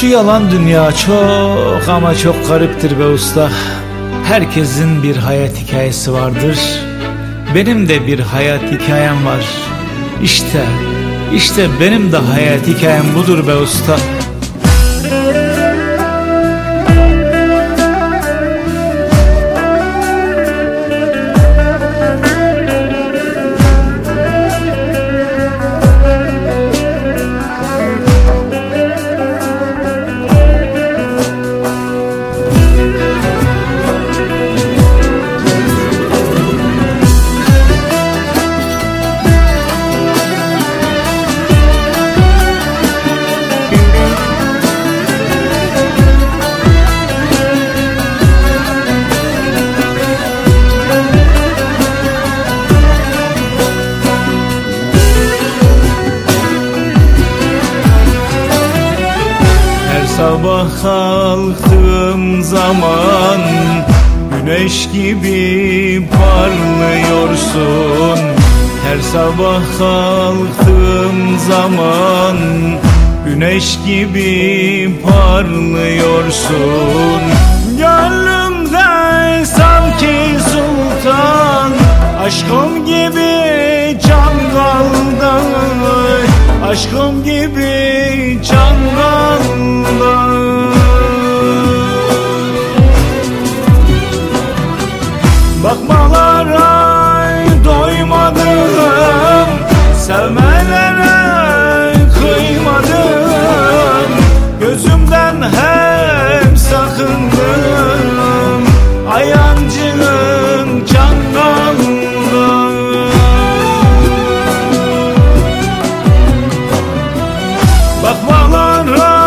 Şu yalan dünya çok ama çok gariptir be usta. Herkesin bir hayat hikayesi vardır. Benim de bir hayat hikayem var. İşte, işte benim de hayat hikayem budur be usta Sabah kalktığım zaman Güneş gibi parlıyorsun. Her sabah kalktığım zaman Güneş gibi parlıyorsun. Gönlümde sanki sultan Aşkım gibi can kaldı Aşkım gibi Bakmalara doymadım Sevmelere kıymadım. Gözümden hep sakındım Ayancının cangalından Bakmalara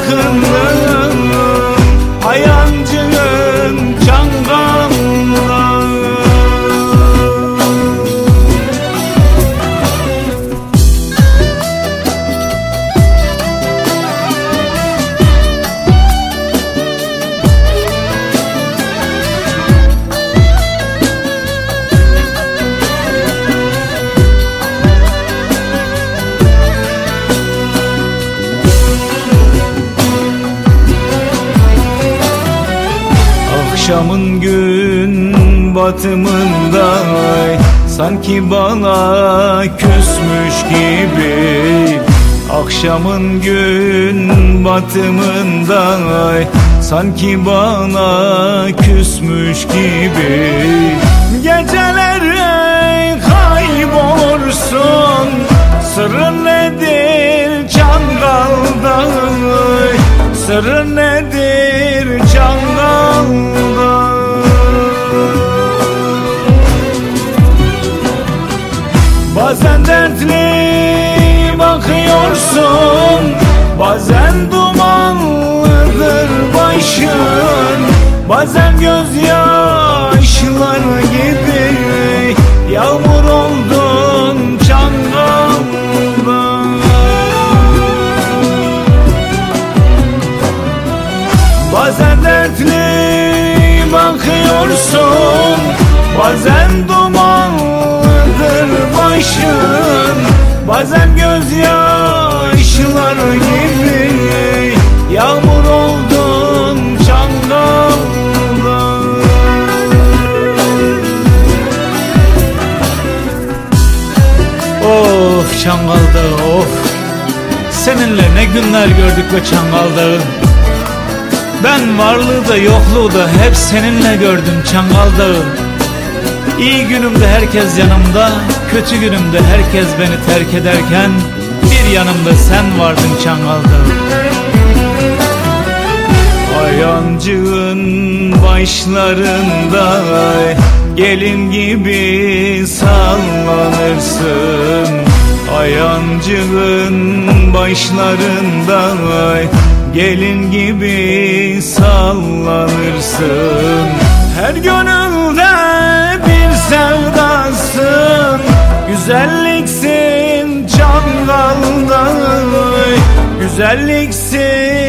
hep Akşamın gün batımında Sanki bana küsmüş gibi. Akşamın gün batımında Sanki bana küsmüş gibi. Gecelere kaybolursun Sırrın nedir cangalda Sırrın nedir Bazen dumanlıdır başın Bazen gözyaşları gibi. Yağmur oldun çangalda Bazen dertli bakıyorsun Bazen dumanlıdır başın Bazen gözyaşları Çangal'da of. Seninle ne günler gördük be Çangal'da Ben varlığı da yokluğu da hep seninle gördüm Çangal'da İyi günümde herkes yanımda Kötü günümde herkes beni terk ederken Bir yanımda sen vardın Çangal'da Ayancığın başlarında Gelin gibi sallanırsın Ayancığın başlarında Gelin gibi sallanırsın. Her gönülde bir sevdasın Güzelliksin cangalda Güzelliksin cangalda